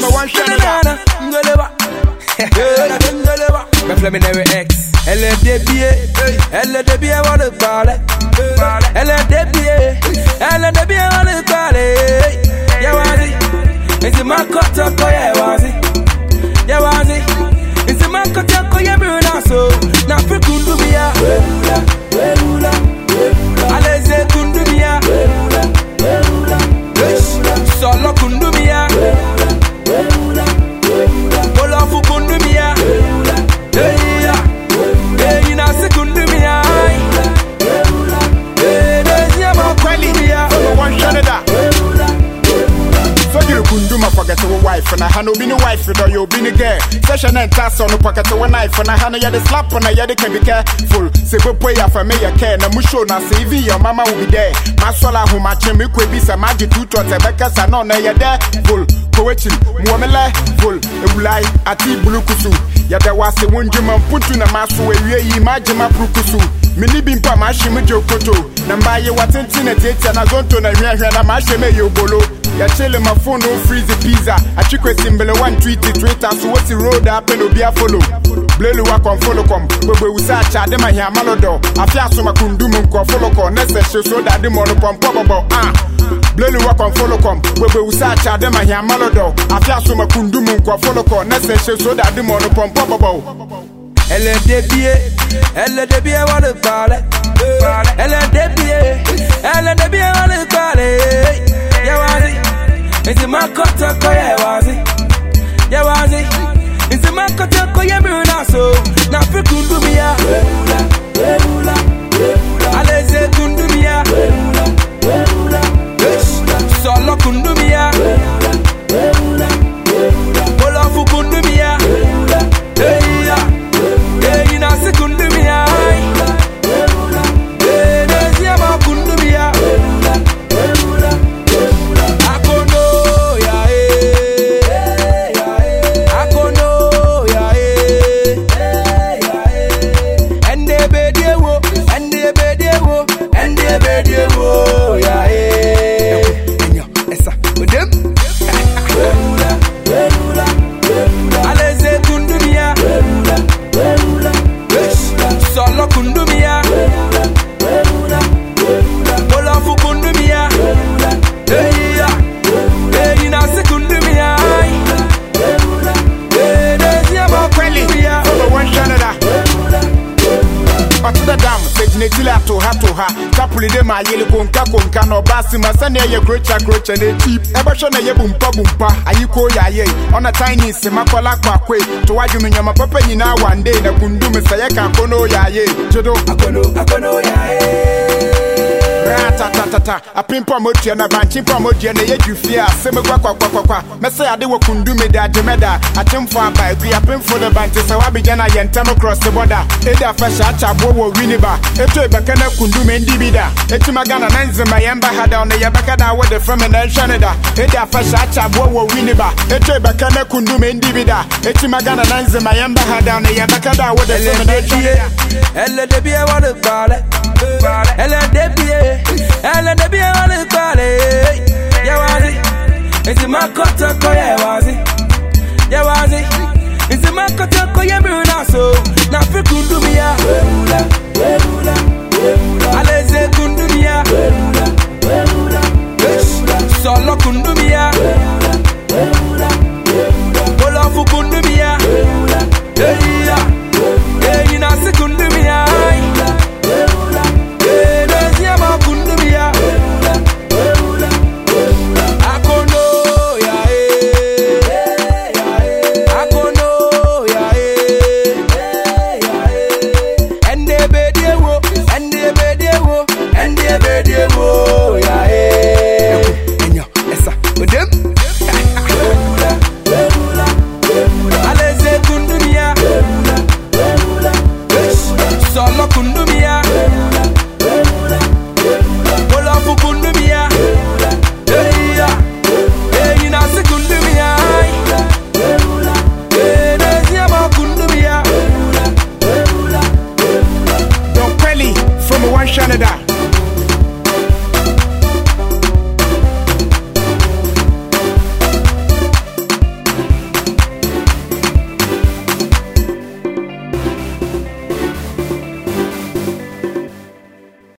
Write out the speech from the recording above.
Number one shot of that. Ngoleba. Ngoleba. Me flaminary X. LDBA. LDBA wanna ball it. LDBA. LDBA wanna ball it. Yeah, wazi. It's my cut up, oh, yeah, wazi. Yeah, wazi. It's my cut up, oh, yeah, bruna your wife and I had no oh, be no wife or you be no girl. Session and task on the pocket of a knife and I had no slap on oh, a yard can be careful. Say boy for me a care na musho na save your mama will be there. Masola who match me could be some magic two to the beckers and on a oh, there full. Coaching, Muamela, full, Ulai, Ati Bulukusu. Yada was the one Jima put to the masu where you imagine my Prukusu. Mini bimpa mashimi jokoto. Namba ye watentin a date and I don't know na mashime yo bolo. Ya chele my phone no freeze the pizza. A one tweet it Twitter so what's the road up and be a follow. Blelu wa kon follow kom. Bebe usa cha de ma hia malodo. Afia so makundumu ko follow ko nese so that the mono pom pobo ah. Blelu wa kon follow kom. Bebe usa cha de ma hia malodo. Afia so makundumu ko follow ko nese so that the mono pom pobo. LDBA, LDBA wanna ball it. LDBA, LDBA wanna it. Yeah, wazi. It's my cut up, yeah, wazi. Yeah, wazi. It's my cut up, yeah, bruna so. Na fi sɛ gyinatili ato ha to ha tapole de ma ayele konka konka. Na ɔba ase ma sɛnea ɛyɛ kurokya kurokya na ɛti ɛbɛhwɛ na ɛyɛ bumpa bumpa. Ayiko yɛ ayɛ ɔna tiny sema kɔla kɔakoe to wadwom nyama papa nyinaa wande. Na kundum sɛ yɛka akono yɛ ayɛ gyedo Akono, akono, ya, eh. Ratatata apempa a motua na bankyempa a modua na a mɛsɛ ade wɔ da agyemɛda akyemfo aba agui apemfo de bante sɛ woabegya cross bɔda ɛdi afa hyɛ wɔ winiba ndi bi da? Ghana na nzema yɛmba ha da. Yɛbɛka da wode me na ne da ɛdi afa hyɛ wɔ winiba ndi bi da? Ghana na nzema yɛmba ha da yɛbɛka da. Wode me na ne da LDBA wanna ball eh? Eh? It. LDBA, LDBA wanna ball it. Wazi. It's my cut up, wazi. Yeah, wazi. Cut up, yeah, bruna so. Na fi